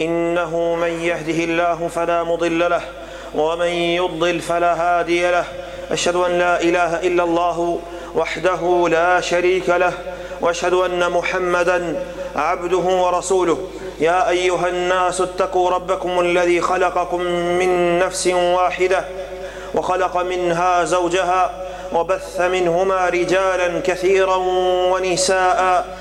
إنه من يهده الله فلا مضل له ومن يضل فلا هادي له أشهد أن لا إله إلا الله وحده لا شريك له واشهد ان محمدا عبده ورسوله يا ايها الناس اتقوا ربكم الذي خلقكم من نفس واحده وخلق منها زوجها وبث منهما رجالا كثيرا ونساء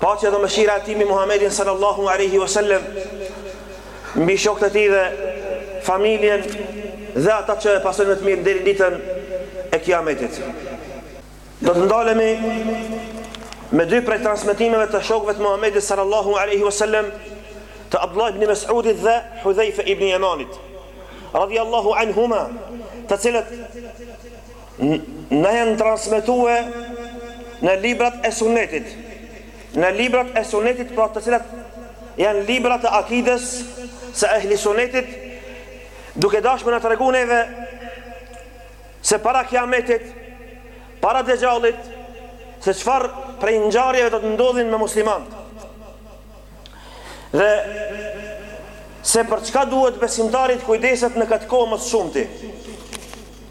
Paqja dhe mëshira e Tij mbi Muhamedin sallallahu alejhi ve sellem, mbi shokët e tij dhe familjen dhe ata që e pasojnë me të mirë deri ditën e Kiametit. Do të ndalemi me dy prej transmetimeve të shokëve të Muhamedit sallallahu alejhi ve sellem, të Abdullah ibn Mes'udit dhe Hudhejfe ibn Jemanit, radiyallahu anhuma, të cilët Na janë transmetue në librat e Sunetit, në librat e Sunetit pra të cilat janë libra të akides së ehli Sunetit, duke dasht me na tregu neve se para kiametit, para dexhallit, se çfarë prej ngjarjeve do të ndodhin me muslimanët. Dhe se për çka duhet besimtari t'kujdeset në këtë kohë më së shumti.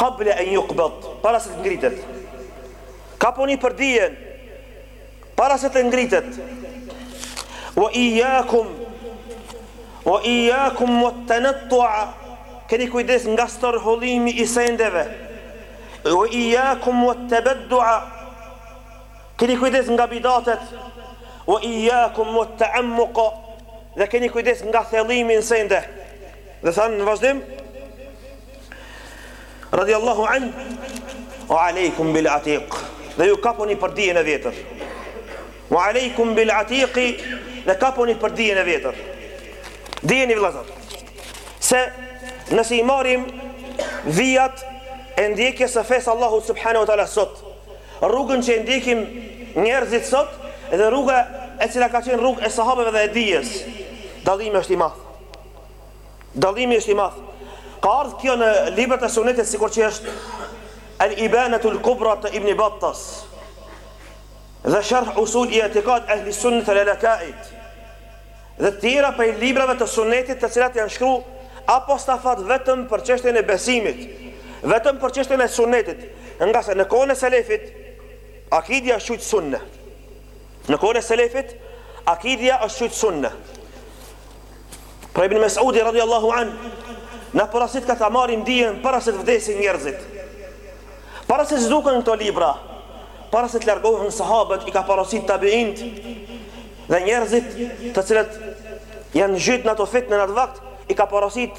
Qabla en yuqbad, para se të ngritet. Kapuni për dijen para se të ngritet. Wa iyyakum wa iyyakum wat tanattu'a. Keni kujdes nga stërhollimi i sendeve. Wa iyyakum wat tabaddu'a. Keni kujdes nga bidatet. Wa iyyakum wat ta'ammuqa. Dhe keni kujdes nga thellimi në sende. Dhe tha në vazhdim, Radiallahu anhu Ue alejkum bil atik Dhe ju kaponi për dijen e vjetër Ue alejkum bil atiki Dhe kaponi për dijen e vjetër Dijeni vllazën Se nëse i marrim Vijat e ndjekjes së fesë Allahut subhanehu wa ta'la sot Rrugën që e ndjekin njerëzit sot Dhe rruga e cila ka qenë rrugë e sahabeve dhe e dijes Dallimi është i madh Dallimi është i madh. Ka ardhur kjo në librat e Sunetit sikur që është El Ibanatul Kubra të Ibn Battas dhe Sharh Usuli I'tiqad Ehli Sunnet e Lalakait dhe tjera prej librave të Sunetit të cilat janë shkru apostafat vetëm për çështjen e besimit, vetëm për çështjen e Sunetit, ngase në kohën e selefit akidia është qujt sunne. Në kohën e selefit akidia është qytë sunne. Pra ibn Mesudi radiallahu an Na porosit që ta marrim dijen Para se të vdesin njerëzit Para se të zduken këto libra Para se të largohen sahabët I ka porosit tabiinët Dhe njerëzit të cilët Janë gjet në ato fitne në atë vakt I ka porosit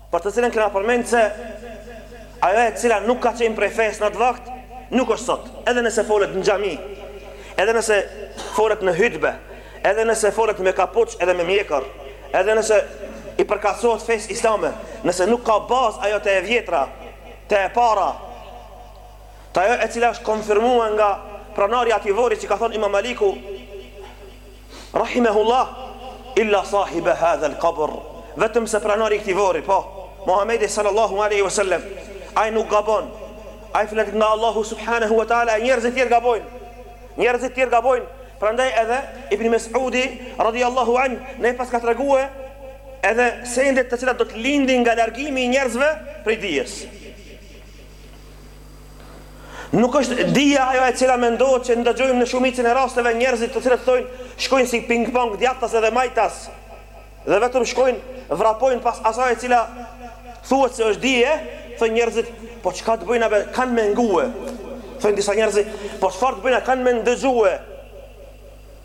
për të cilën kena përmend se ajo e cila nuk ka qenë prej fesë n'atë vakt, nuk është sot, edhe nëse folet në xhami, edhe nëse folet në hutbe, edhe nëse folet me kapuç edhe me mjekër, edhe nëse i përkatësohet fesë islame, nëse nuk ka bazë ajo te e vjetra, te e para, te ajo e cila është konfirmua nga pronari i atij vori që ka thënë Imam Maliku, Rahimehullah illa sahibe hadha al qabr, vetëm se pronari i këtij vori, po, Muhamedi sallallahu alejhi wa sallam, ai nuk gabon, ai flet nga Allahu subhanehu wa ta'ala e njerëzit tjerë gabojnë, njerëzit tjerë gabojnë, prandaj edhe Ibn Mes'udi radhiyallahu anh na paska tregue edhe sendet të cilat do të lindin nga largimi i njerëzve prej dijes. Nuk është dija ajo e cila mendohet që ndëgjojmë në shumicën e rasteve njerëzit të cilët thonë shkojnë si ping pong djathtas edhe majtas dhe vetëm shkojnë vrapojnë pas asaj e cila thuhet se është dije, thonë njerëzit, po çka të bëjnë, a ve kanë me ngue. Thonë disa njerëzit, po çfarë të bëjnë, kanë me ndëgjue.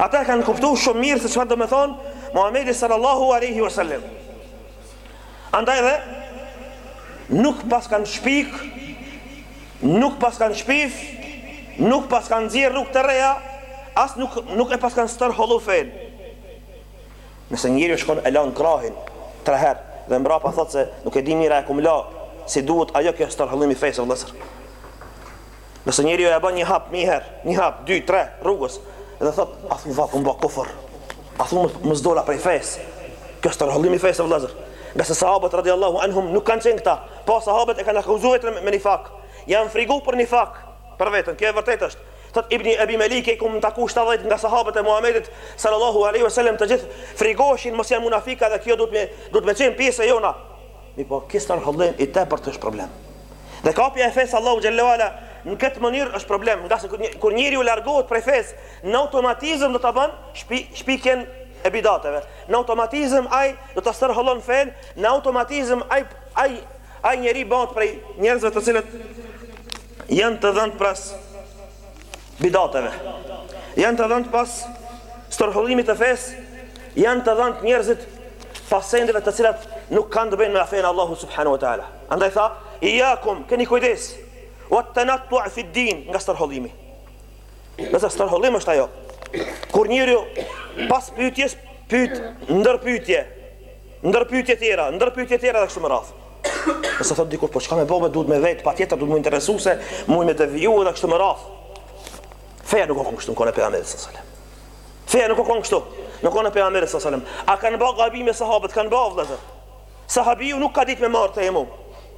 Ata e kanë kuptu shumë mirë se çfarë do me thonë Muhamedi sallallahu alaihi wasallam. Andaj dhe nuk paskanë shpik, nuk paskanë shpif, nuk paskanë nxjerr rrugë të reja, as nuk nuk e paskanë stërhollu fenë. Nëse njeriu shkon e lan krahin tre herë dhe mbrapa thotë se nuk e di mirë a e kum la, si duhet a jo, kjo stërhollim i fesë vëllazër. Nëse njeriu e ban një hap një herë, një hap, dy, tre, rrugës, dhe thot, a thu mos bana kufër, a thu mos dola prej fesë, kjo është stërhollim i fesë, vëllazër, ngase sahabët radiallahu anhum nuk kanë qenë këta, po sahabët e kanë akuzu veten me nifak, janë frigu për nifak, për veten, kjo e vërtet është, thot Ibni Ebi Mulejke, kum taku 70 nga sahabët e Muhammedit, sallallahu aleyhi wa sallam, të gjithë frigoshin, mos janë munafika dhe kjo duhet me, duhet me qenë pjesë e jona, Mirëpo, ky stërhollim i tepërt është problem. Dhe kapja e fesë Allahu xhelle ue ala në këtë mënyrë është problem, ngase kur njeriu largohet prej fesë, në automatizëm do ta ban shpi, shpikjen e bidateve. Në automatizëm ai do ta stërhollon fenë, në automatizëm ai ai ai njeri bëhet prej njerëzve të cilët janë të dhënë pras bidateve. Janë të dhënë pas stërhollimit të fesë, janë të dhënë njerëzit pas sendeve të cilat nuk kanë të bëjnë me fenë e Allahut subhanahu wa taala. Andaj tha, "Iyakum, keni kujdes. Wa tanattu fi din nga stërhollimi." Nëse stërhollim është ajo, kur njeriu pas pyetjes pyet ndër pyetje, Ndër pyetje tjera, ndër pyetje tjera dhe kështu me radhë. Nëse thot dikush, po çka me bë, duhet me vet, patjetër duhet me u interesu se muj me deviju dhe kështu me radhë. Feja nuk ka kon kështu në kohën e pejgamberit sallallahu alajhi wasallam. Feja nuk ka kon kështu në kohën e pejgamberit sallallahu alajhi wasallam. A kanë bë gabime sahabët, kanë bë vëllazë. Sahabiu nuk ka ditë me marr tejemum.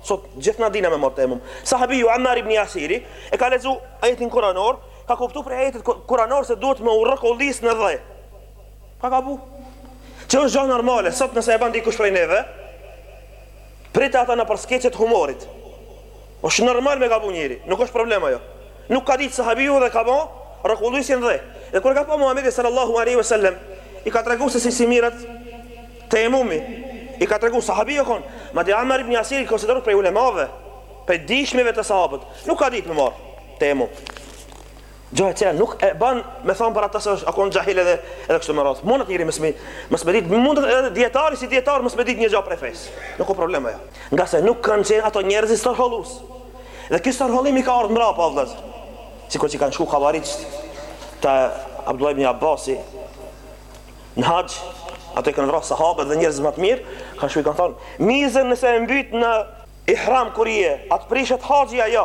Sot gjithë na dinë me marr tejemum. Sahabiu Ammar ibn Yasiri e ka lexu ajetin kuranor, ka kuptuar prej ajetit kuranor se duhet me u rrokullis në dhe. Ka gabu. Që është gjë normale, sot nëse e bën dikush prej neve, e qitin atë nëpër skeçe të humorit. Është normal me gabu njëri, nuk është problem ajo. Nuk ka ditë sahabiu dhe ka bë rrokullisje n'dhe. Dhe kur e ka pa Muhamedi sallallahu alaihi wasallam, i ka treguar se si si mirret tejemumi. I ka treguar sahabiu kon, madje Ammar ibn Yasiri konsiderohet prej ulemave, prej të dijshmëve te sahabët. Nuk ka ditë me marr tejemum. Gjë atë nuk e bën, me thon për atë se është, a kon xahil edhe edhe kështu me radhë. Mundet njeri mos me mos me ditë, mund edhe dietari si dietar mos me ditë një gjë prej fesë. Nuk ka problem ajo. Nga se nuk kanë qenë ato njerëz të hollu. Dhe ky stërhollim i ka ardhur mbrapa vëllaz. Sikur që kanë shku havarixhët te Abdullah ibn Abbasi në haxh, ata i kanë vrarë sahabët dhe njerëz më të mirë, kanë shku i kanë thonë, mizën nëse e mbyt në ihram kur je, a të prishet haxhi a jo.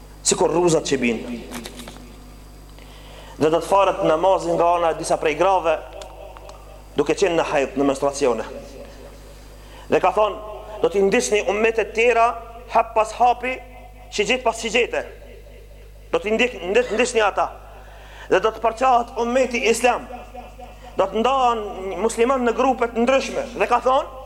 sikur rruzat që bin dhe do të falet namazi nga ana e disa prej grave duke qenë në hajd në menstruacione dhe ka thonë do t'i ndiqni umetet tjera hap pas hapi shigjetë pas shigjete do t'i ndiqni ata dhe do të përçahet umeti islam do të ndahen muslimanët në grupe të ndryshme dhe ka thonë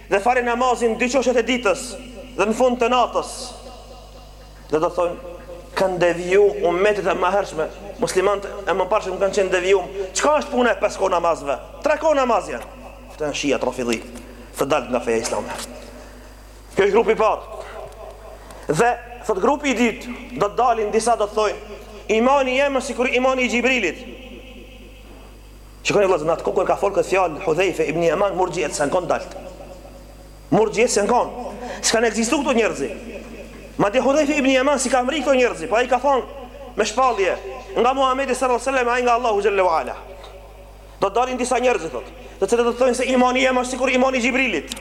Dhe fali namazin në dy qoshet e ditës dhe në fund të natës. Dhe do thojnë, kanë deviju umetet e mahershme, muslimant e mëparshëm kanë qenë devijum, çka është puna e pesë kohë namazve? Tre kohë namaz janë. Këta janë shia, rafidhi, të dalt nga feja islame. Ky është grupi i parë. Dhe, thot grupi i dytë, do të dalin disa do të thojnë, imani jem sikur imani i Xhibrilit. Shikoni vëllezër, në atë kohë kur ka folë këtë fjalë Hudhejfe ibn Yaman murxhiet s'kanë kon dalë. Murxhiet s'kanë kon. S'kanë ekzistuar këto njerëzi. Madje Hudhejfe ibn Yaman s'i ka mbrri këto njerëzi, po i ka thonë me shpallje nga Muhamedi sallallahu alaihi wasallam ai nga Allahu xhalla wala. Do të dalin disa njerëz thotë, të cilët do të thonë se imani jem është sikur imani i Xhibrilit.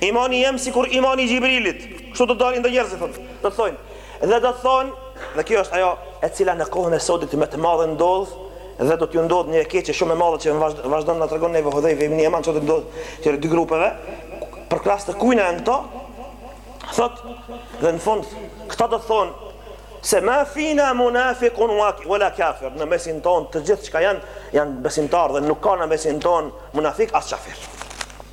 Imani jem si kur imani Gjibrilit Kështu do të dalin dhe njerëzit thot Do të thojnë Dhe do të thonë. Dhe kjo është ajo e cila në kohën e sotit me të madhe ndodh Dhe do t'ju ndodh një e keqe shumë e madhe që vazhdon na tregon neve Hudhejfe ibn Jeman që do ndodh të dy grupeve Përkrahës të kujna janë këto Thot Dhe në fund Këta do të thonë Se ma fina munafikun waki vela kafir Në mesin ton të gjithë që janë janë besimtar dhe nuk ka në mesin ton Munafik as qafir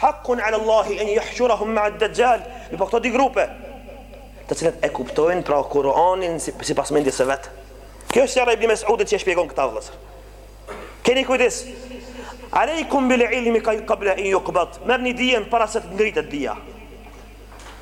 Haqqun ala Allahi en jahshurahum ma'ad dajjal, mirëpo këto dy grupe, të cilët e kuptojnë pra Kur'anin si, sipas mendjes së vet. Kjo është çare Ibn Mes'udi që e shpjegon këta vëllëzër. Keni kujdes. Alejkum bil ilmi qabla an yuqbad. Merrni dijen para se të ngritet dija.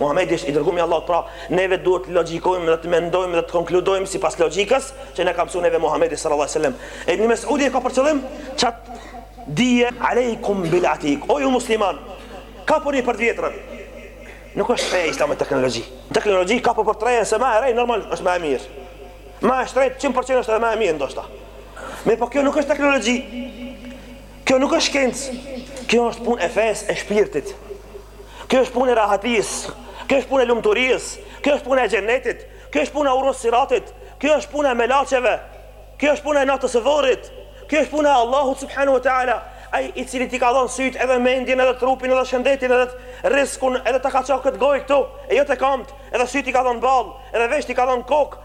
Muhamedi është i dërguar i Allahut, pra neve duhet të logjikojmë dhe të mendojmë dhe të konkludojmë sipas logjikës që na ka mësuar neve Muhamedi sallallahu alaihi wasallam. Ibn Mesudi ka për qëllim qat dije alejkum bil atik. O ju musliman, kapërnju për vjetrën. Nuk është feja islame teknologji. Teknologji kape të rejën se ma e rej normal është ma e mirë. Ma e shtrejt 100% është edhe ma e mirë ndoshta. Mirëpo kjo nuk është teknologji. Kjo nuk është shkencë. Kjo është punë e fesë e shpirtit. Kjo është punë e rahatisë. Kjo është punë e lumturisë. Kjo është punë e xhenetit. Kjo është punë e urës siratit. Kjo është punë e melaçeve. Kjo është punë e natës së vorrit. Kjo është punë e Allahut subhanahu wa taala, ai i cili t'i ka dhënë syt edhe mendjen edhe trupin edhe shëndetin edhe rriskun edhe ta ka ça këtë gojë këtu, e jo te kamt, edhe syt i ka dhënë ball, edhe vesht i ka dhënë kokë,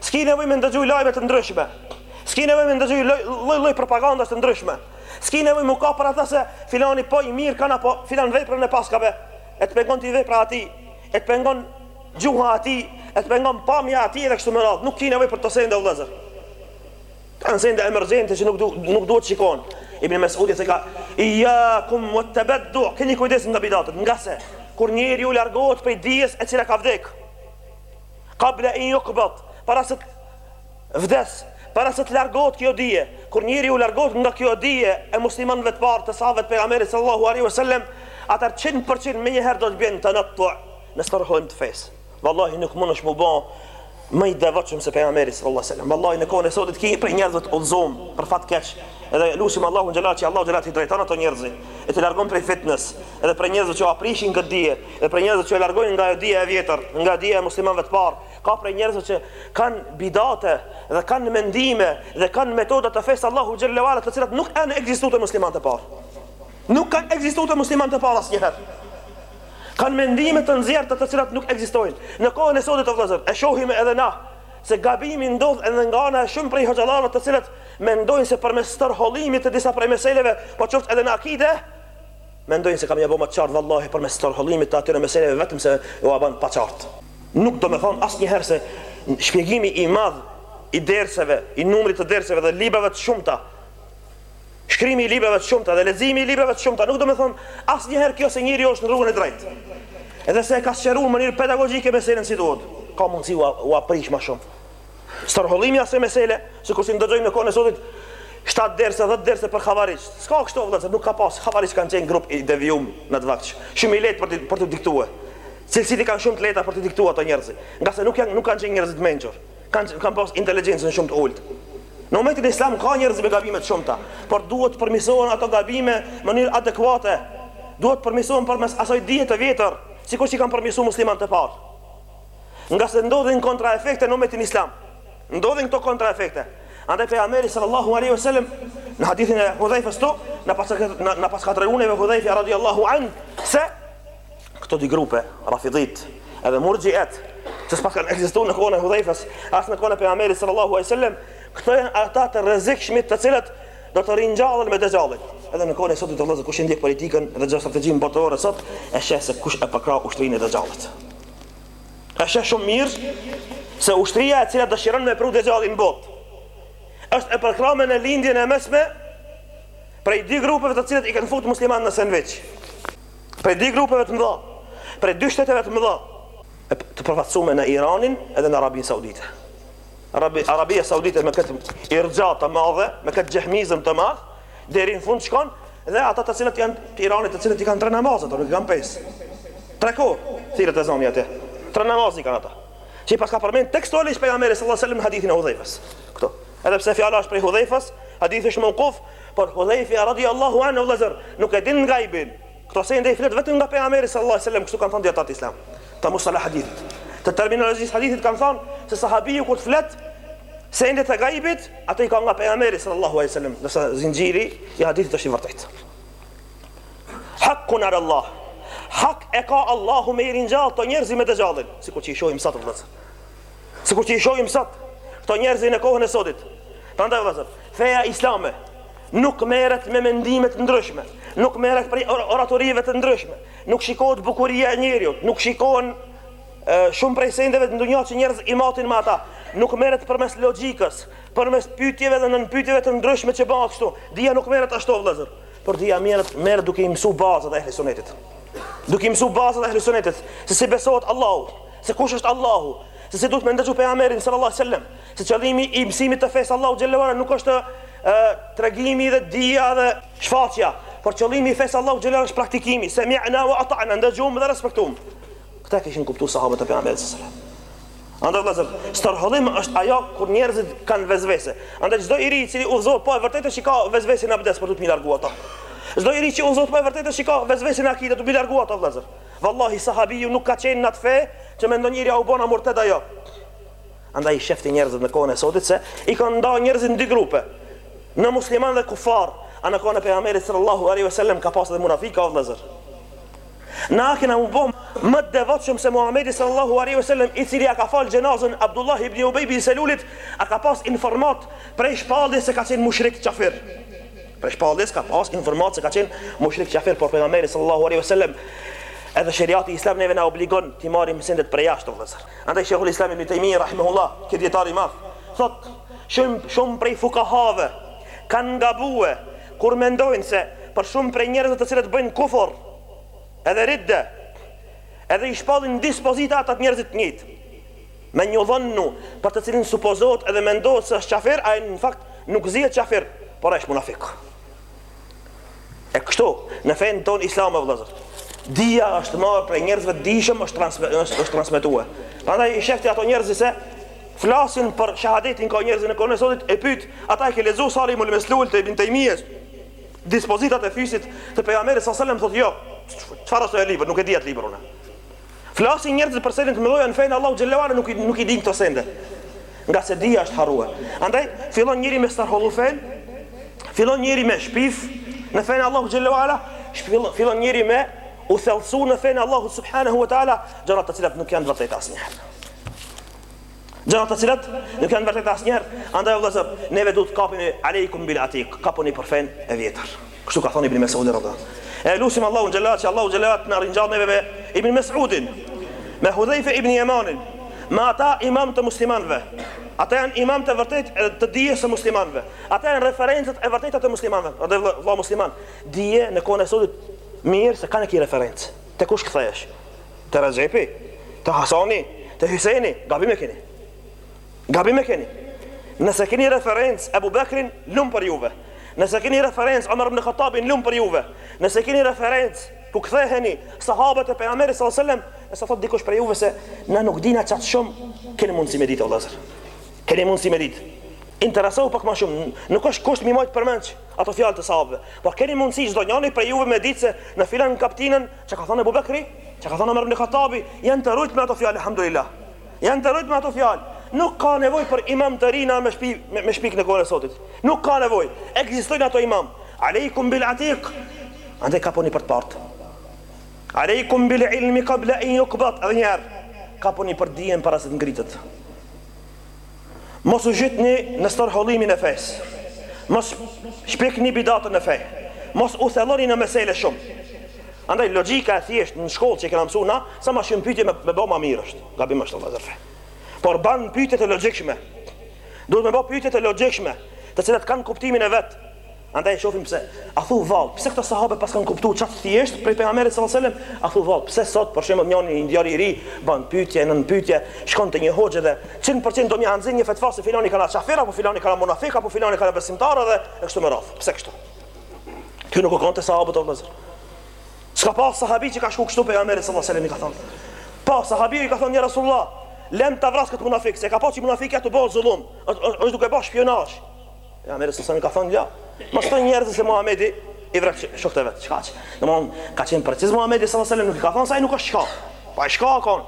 S'ki nevojë me ndëgju lajme të ndryshme. S'ki nevojë me ndëgju lloj lloj propagandash të ndryshme. S'ki nevojë me kap për ata se filani po i mirë kanë apo filan veprën e paska ba. E të pengon ti vepra e atij, e të pengon gjuha e atij, e të pengon pamja e atij edhe kështu me radhë. Nuk ki nevojë për kto sende vëllezër. Kanë sende emergjente që nuk du, nuk duhet shikon. Ibn Mesudi çka iyakum wat tabaddu, keni kujdes nga bidatët, ngase kur njeriu largohet prej dijes e cila ka vdekë. Qabla en yuqbad, para se të vdes, para se të largohet kjo dije, kur njeriu largohet nga kjo dije e muslimanëve të parë të sahabëve të pejgamberit sallallahu alejhi ve sellem, atëherë qind për qind menjëherë do të bjen në tanattu, në stërhollim të fesë. Vallahi nuk mundesh mu bë më i devotshëm se pejgamberi sallallahu alejhi ve sellem. Vallahi në kohën e sotit kemi prej njerëzve të udhëzum për fat keq. Edhe lutim Allahun xhelat që Allahu xhela t'i drejton ato njerëz, e të largon prej fitnes, edhe prej njerëzve që e prishin këtë dije, dhe prej njerëzve që e largojnë nga ajo dija e vjetër, nga dija e muslimanëve të parë, ka prej njerëzve që kanë bidate dhe kanë mendime dhe kanë metoda të fesë t'Allahut xhelle ve ala të cilat nuk kanë ekzistuar te muslimanët e parë. Nuk kanë ekzistuar te muslimanët e parë asnjëherë. Kanë mendime të nxjerrta të cilat nuk ekzistojnë. Në kohën e sotit vëllezër, e shohim edhe na se gabimi ndodh edhe nga ana e shumë prej hoxhallarëve të cilët mendojnë se përmes stërhollimit të disa prej meseleve, po qoftë edhe në akide, Mendojnë se kam ja bo ma të qartë vallahi përmes tërhollimit të atyre meseleve vetëm se ua ban të paqartë. Nuk domethonë asnjëherë se shpjegimi i madh i derseve, i numrit të derseve dhe librave të shumta, shkrimi i librave të shumta dhe leximi i librave të shumta, nuk domethonë asnjëherë kjo se njeriu është në rrugën e drejtë. Edhe se e ka sqaruar në mënyrë pedagogjike meselën si duhet, ka mundësi ua, ua prish më shumë. Stërhollimi asaj mesele, sikur si ndëgjojmë në kohën e sotit, 7 derse, 10 derse për havarixh. S'ka kështu o vëllezër, nuk ka pas. Havarixh kanë qenë grup i devijum në të vakësh. Shumë i lehtë për të, për të diktue. Cilësitë i kanë shumë të lehta për të diktue ato njerëzi. Ngase nuk, janë, nuk kanë qenë njerëz të mençur. Kanë, kanë pas inteligencën shumë të ulët. Në umetin islam ka njerëzi me gabime të shumta, por duhet të përmisohen ato gabime në mënyrë adekuate. Duhet të përmisohen përmes asaj dije të vjetër, sikur që i kanë përmisu muslimanët e parë. Ngase ndodhin kontraefekte në umetin islam. Ndodhin këto kontraefekte. Andaj pejgamberi sallallahu alaihi wasallam në hadithin e Hudhejfës to, na pas na paska treguar me Hudhejfi radijallahu anhu se këto dy grupe, Rafidit edhe Murxhiat, që s'paskan ekzistuar në kohën e Hudhejfës, as në kohën e pejgamberit sallallahu alaihi wasallam, këto janë ata të rrezikshmit të cilët do të ringjallen me Dexhallin. Edhe në kohën e sotit vëllezër kush e ndjek politikën dhe gjeostrategjinë botërore sot, e sheh se kush e përkrah ushtrinë e Dexhallit. E sheh shumë mirë se ushtria e cila dëshiron me pru Dexhallin në botë, është e përkrame në lindjen e mesme prej dy grupeve të cilat i kanë fut muslimanët në sendviç. Prej dy grupeve të mëdha, prej dy shteteve të mëdha, të përfaqësuar në Iranin edhe në Arabinë Saudite. Arabi, Arabia Saudite me këtë irxha të madhe, me këtë xehmizëm të madh, Deri në fund shkon dhe ata të cilët janë të Iranit, të cilët i kanë tre namazet, nuk i kanë pesë. Tre kohë, thirret ezani atje. Tre namaze i kanë ata. Që i paska përmend tekstualisht pejgamberi sallallahu alajhi wasallam në hadithin e Hudhejfës. Këto. Edhe pse fjala është prej Hudhejfës, hadithi është meukuf, por Hudhejfi radiallahu anhu vëllezër, nuk e din gajbin. Këto sende i flet vetëm nga pejgamberi sallallahu alaihi wasallam, kështu kanë thënë dijetarët islam. Të mustalah hadithit. Të terminologjisë së hadithit kanë thënë se sahabiu kur të flet sende të gajbit, ato i ka nga pejgamberi sallallahu alaihi wasallam, nëse zinxhiri i hadithit është i vërtetë. Hakun ala Allah. Hak e ka Allahu me i ringjallë këta njerëz me Dexhallin, sikur që i shohim sot vëllezër. Sikur që i shohim sot këto njerëz në kohën e sotit. Prandaj vëllezër, feja islame nuk merret me mendime të ndryshme, nuk merret prej oratorëve të ndryshme, nuk shikohet bukuria e njeriut, nuk shikohen shumë prej sendeve ndonjëherë që njerëzit i matin me ata, nuk merret përmes logjikës, përmes pyetjeve dhe nënpyetjeve të ndryshme që bëhet kështu. Dija nuk merret ashtu vëllezër, por dija merret merret duke i mësuar bazat e ehli sunetit. Duke i mësuar bazat e ehli sunetit, se si besohet Allahu, se kush është Allahu, se si duhet me ndëgju pejgamberin sallallahu alaihi wasallam, se qëllimi i mësimit të fesë Allahu xhalla wala nuk është e, tregimi dhe dija dhe shfaqja, por qëllimi i fesë Allahu xhalla është praktikimi, semi'na wa ata'na, ndëgjum dhe respektum. Këta kishin kuptu sahabët e pejgamberit sallallahu alaihi wasallam. Andaj vëllazër, stërhollim është ajo kur njerëzit kanë vesvese. Andaj çdo i ri i cili udhëzohet po e vërtetë që ka vesvese në abdes, duhet mi larguar ato. Çdo i ri që udhëzohet po e vërtetë që ka vesvese në akide, duhet mi larguar ato vëllazër. Vallahi sahabiu nuk ka qenë në atë fe që me mendu njëri a u bona murted a jo. Andaj i shef ti njerëzit në kohën e sotit si i kanë nda njerëzit në dy grupe, në musliman dhe kufar, a në kohën e pejgamberit sallallahu alaihi wasallam ka pas dhe munafika o vëllazër. Na a kena u bë më të devotshëm se Muhamedi sallallahu alaihi wasallam i cili ja ka fal xhenazën Abdullah ibni Ubej bin Selulit, a ka pas informat prej shpalljes se ka qenë mushrik qafir. Prej shpalljes ka pas informatë se ka qenë mushrik qafir por pejgamberi sallallahu alaihi wasallam edhe sheriati islam neve na obligon t'i marrim sendet prej jashtë o vëllezër. Andaj shehul islam ibni Tejmije rahimahullah, ky dijetar i madh, thot shumë shumë prej fukahave kanë gabue kur mendojnë se për shumë prej njerëzve të cilët bëjnë kufër edhe ridde edhe i shpallin dispozita ata njerëzit të njëjtë. Me njonin për të cilin supozot edhe mendot se është qafir, ai në fakt nuk zihet qafir, por ai është munafik. E kështu, në fenë tonë islame vëllazër, dija është marrë prej njerëzve të dijshëm, është transmetuar, është, është transmetuar. Prandaj i shef ti ato njerëz se flasin për shehadetin ka njerëz në kohën e sotit e pyet, atë a e ke lexu Sarimul Meslul të Ibn Tejmijes, dispozitat e fyesit të pejgamberit sallallahu alajhi wasallam thotë jo. Çfarë është ai libër? Nuk e di atë libër unë. Flasin njerëzit për sendet më të mëdhaja në fenë Allahu xhelalu ala nuk i nuk i din këto sende. Ngase dija është harruar. Andaj fillon njëri me stërhollu fen, fillon njëri me shpif në fenë Allahu xhelalu ala, fillon fillon njëri me u thellsu në fenë Allahu subhanahu wa taala, gjëra të cilat nuk janë vërtetë asnjëherë. Gjëra të cilat nuk janë vërtetë asnjëherë, andaj o vëllazër, neve duhet të kapemi alejkum bil atik, kapuni për fen e vjetër. Kështu ka thënë Ibn Mesudi radhiyallahu. E lusim Allahun xhelat, që Allahu xhelat t'na ringjall neve me Ibn Mesudin, me Hudhejfe ibn Jemanin, me ata imam të muslimanëve. Ata janë imam të vërtetë të dijes së muslimanëve. Ata janë referencat e vërteta të muslimanëve. Ata vëlla, vëlla musliman, dije në kohën e sotit merre, se kanë këto referencë. Te kush kthehesh? Te Rexhepi, te Hasani, te Hyseni, gabim e keni. Gabim e keni. Nëse keni referencë Ebu Bekrin, lum për juve. Nëse keni referencë Omer ibn Hatabin, lum për juve. Nëse keni referencë ku ktheheni sahabët e pejgamberit sallallahu alajhi wasallam, nëse thotë dikush prej juve se na nuk dina çaq shumë, keni mundësi me ditë vëllazër. Keni mundësi me ditë. Interesohu pak më shumë. Nuk është kusht mi majt përmendsh ato fjalë të sahabëve. Po keni mundësi çdo njëri prej juve me ditë se në filan kaptinën Çka ka thënë Ebu Bekri, çka ka thënë Omer ibn Khattabi, janë të rujtun me ato fjalë, elhamdulilah. Janë të rujtun me ato fjalë. Nuk ka nevojë për imam të ri na me shpi me, me shpik në kohën e sotit. Nuk ka nevojë. Ekzistojnë ato imam. Aleikum bil atiq. Andaj kapuni për të partë. Aleikum bil ilmi qabla an yuqbad. Edhe një herë. Kapuni për dijen para se të ngritet. Mos u zhytni në stërhollimin e fesë. Mos shpikni bidate në fe. Mos u thelloni në mesele shumë. Andaj logjika e thjeshtë në shkollë që kena mësuar na, sa më shumë pyetje me ba ma mirë është. Gabim është Allahu fe. Por ban pyetje të logjikshme. Duhet me ba pyetje të logjikshme, të cilat kanë kuptimin e vet. Andaj shofim pse a thu vallë, pse këto sahabe paskan kuptuar kaq thjesht prej pejgamberit sallallahu alajhi wasallam, a thu vallë, pse sot për shembull një njeri i ri ban pyetje nën pyetje, shkon te një hoxhë dhe 100% do mja nxjerr një fetva se filani ka ra kafir apo filani ka ra munafik apo filani ka ra besimtar edhe e kështu me radhë. Pse kështu? Kjo nuk u kanë te sahabët o vëllazër. S'ka pas sahabi që ka shku kështu pejgamberit sallallahu alajhi wasallam i ka thonë. Ka pas sahabi i ka thonë ja Rasulullah, lem ta vras këtë munafik, se ka pa që munafiki është tu ba zullum, është duke bërë shpionazh. Pejgamberi sa sa ka thënë ja. Mos thonë njerëzit se Muhamedi i vret shokët e vet. Çka që? Domthon ka qenë preciz Muhamedi sa sa nuk i ka thënë se ai nuk është shka. Po ai shka u kon.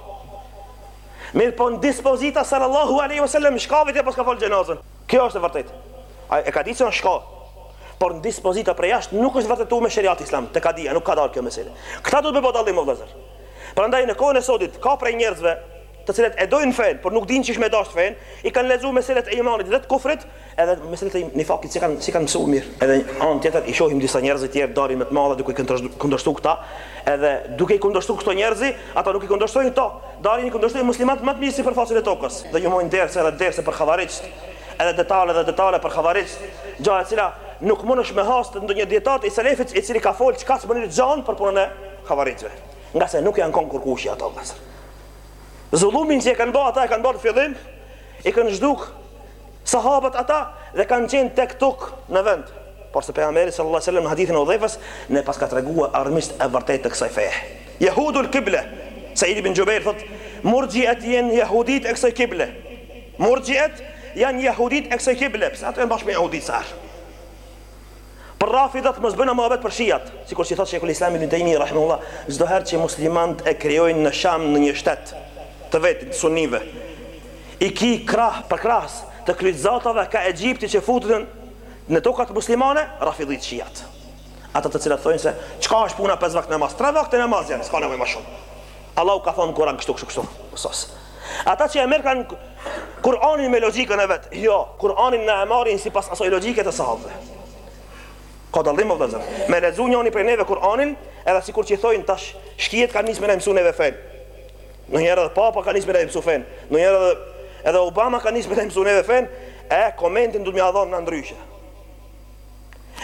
Mir po në dispozita sallallahu alaihi wasallam shka vetëm s'ia ka fal xhenazën. Kjo është e vërtet. Ai e ka ditë se është shka. Por në dispozita prej jashtë nuk është vërtetuar me sheriat islam. Te kadia, nuk ka dalë kjo meselë. Këta duhet me ba dallim vëllazër. Prandaj në kohën e sodit ka prej njerëzve të cilët e dojnë fenë, por nuk dinë qysh me dashtë fenë, i kanë lexuar meselet e imanit dhe të kufrit, edhe meselet e nifakit s'i kanë s'i kanë mësuar mirë. Edhe në anën tjetër i shohim disa njerëz të tjerë dalin me të madhe duke i kundërshtuar këta, edhe duke i kundërshtuar këto njerëz, ata nuk i kundërshtojnë këto, dalin i kundërshtojnë muslimanët më të mirë në sipërfaqe të tokës dhe mbajnë derse edhe derse për havarixhtë, edhe detale dhe detale për havarixhtë, gjë e cila nuk mundesh me hasë te ndonjë dijetar i selefit i cili ka folë çka s'mund të gjanë për punën e havarixhëve, ngase nuk janë kon kurkushi ato vëllezër. Zullumin që e kanë bërë ata e kanë bërë në fillim, i kanë zhduk sahabët ata dhe kanë qenë tek-tuk në vend. Por se pejgamberi sallallahu alajhi wasallam në hadithin e Hudhejfes ne paska treguar armiqt e vërtetë të kësaj feje. Yahudul Qibla, Said ibn Jubair thot, murxhiet janë yahudit e kësaj kible. Murxhiet janë yahudit e kësaj kible, pse ato janë bashkë me yahudit sa. Për Rafidhat mos të bëjmë muhabet për Shiat, sikur si thotë Sheikhul Islam Ibn Taymi rahimahullah, çdo herë që muslimanët e krijojnë në Sham një shtet të vetin sunive, i ki krah përkrahës të kryqëzatave ka Egjipti që futen në tokat muslimane, Rafidhit Shiat. Ata të cilët thonë se çka është puna pesë vakte namaz, tre vakte namaz janë, s'ka nevojë ma shumë. Allahu ka thonë n'Kur'an kështu kështu kështu. Sos. Ata që e merrkan Kur'anin me logjikën e vet, jo, Kur'anin na e marrin sipas asoj logjike të sahabëve. Ka dallim o vllazën? Me lexu njani prej neve Kur'anin, edhe sikur që thojn tash, shkijet kanë nisë me na e mësu neve fenë. Nonjëherë edhe papa ka nisë me na e mësu fenë. Nonjëherë edhe Obama ka nisë me na e mësu neve fenë, e komentin do me ia dhon na ndryshe.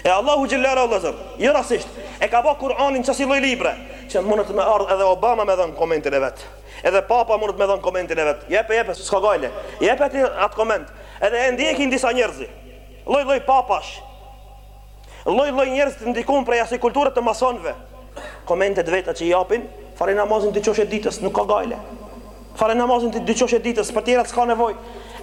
E Allahu xhelle ve ala, vllazën, jo rastësisht, e ka ba Kur'anin qasi lloj libri, që mundet me ardhë edhe Obama me dhënë komentin e vet, edhe Papa mundet me dhënë komentin e vet, jepe, jepe, s'ka gajle, jepe ti atë koment, edhe e ndjekin disa njerëz, lloj-lloj papash, lloj-lloj njerëz të ndikun prej asaj kulture të masonëve, komentet e veta që i japin, fale namazin te dy qoshe të ditës, nuk ka gajle. Fale namazin te dy qoshe të ditës, për tjerat s'ka nevojë,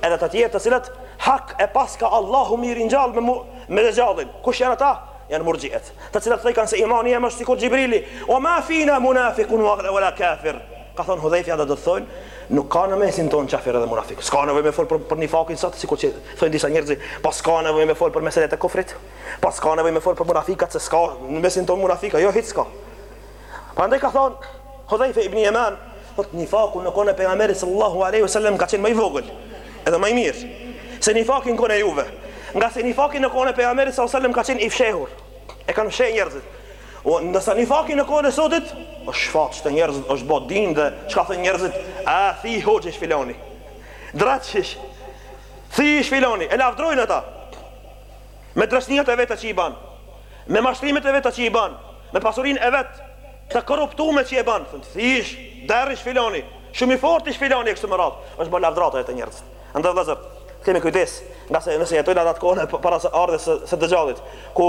edhe të tjerë të cilët hak e paska Allahu m'i ringjallë me, mu, me dexhallin. Kush janë ata? Janë murxhiet. Të cilët thojkan se imani jem është sikur Xhibrili, wa ma fina munafikun wa la kafir. Ka thon Hudhejfja dhe do të thonë, nuk ka në mesin tonë qafir edhe munafik. Ska nevoj me folë për, për nifakin sot, sikur që thonë disa njerëz, pa ska nevoj me folë për meselet e kufrit, pa ska nevoj me folë për munafikat, se ska në mesin tonë munafika, jo hiç s'ka. Prandaj ka thënë Hudhejfe ibn Jeman, thotë nifaku në kohën e pejgamberit sallallahu alaihi wasallam ka qenë më i vogël, edhe më i mirë se nifaku në kohën e juve. Ngase nifaku në kohën e pejgamberit sallallahu alaihi wasallam ka qenë i fshehur. E kanë fshehë njerëzit. O ndërsa nifaku në kohën e sotit është shfaq te njerëzit, është bë din dhe çka thonë njerëzit, a thi hoxhë ish filani. Dreq ish. Thi ish filani, e lavdrojnë ata. Me dreqniat e veta që i banë. me mashtrimet e veta që i bën, me pasurinë e vet të korruptuar që e bën, thonë thi ish, derr ish filani, shumë i fortë ish filani e kështu me radhë, është bërë lavdëratë te njerëzit. Andaj vëllezër, kemi kujdes, ngase nëse jetojmë atë kohën para së ardhjes së, së dexhallit, ku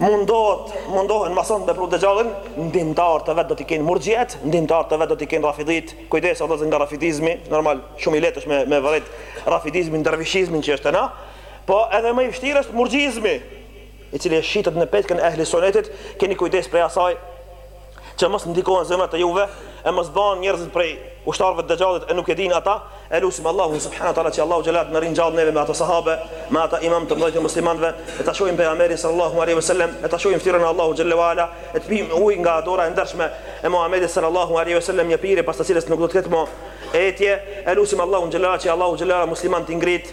mundohet, mundohen masonët me pru dexhallin, ndihmëtarë të vet do t'i kenë murxhiet, ndihmëtarë të vet do t'i kenë rafidit, kujdes edhe nga rafidizmi, normal, shumë i lehtë është me, me vërejt rafidizmin, dervishizmin që është te na, po edhe më i vështirë është murxhizmi, i cili e shitet në petkën e ehli sunetit, keni kujdes prej asaj që mos ndikohen zemrat e juve e mos bëhen njerëzit prej ushtarëve të dexhallit e nuk e dinë ata, e lusim Allahun subhanahu wa taala që Allahu xhelal të na ringjallë neve me ata sahabë, me ata imamë të mëdhenj të muslimanëve, e ta shohim pejgamberin sallallahu alejhi ve sellem, e ta shohim fytyrën e Allahut xhelle ve ala, e të pijmë ujë nga dora e ndershme e Muhamedit sallallahu alejhi ve sellem, një pirje pas së cilës nuk do të ketë më etje, e lusim Allahun xhelal që Allahu xhelal muslimanët t'i ngrit,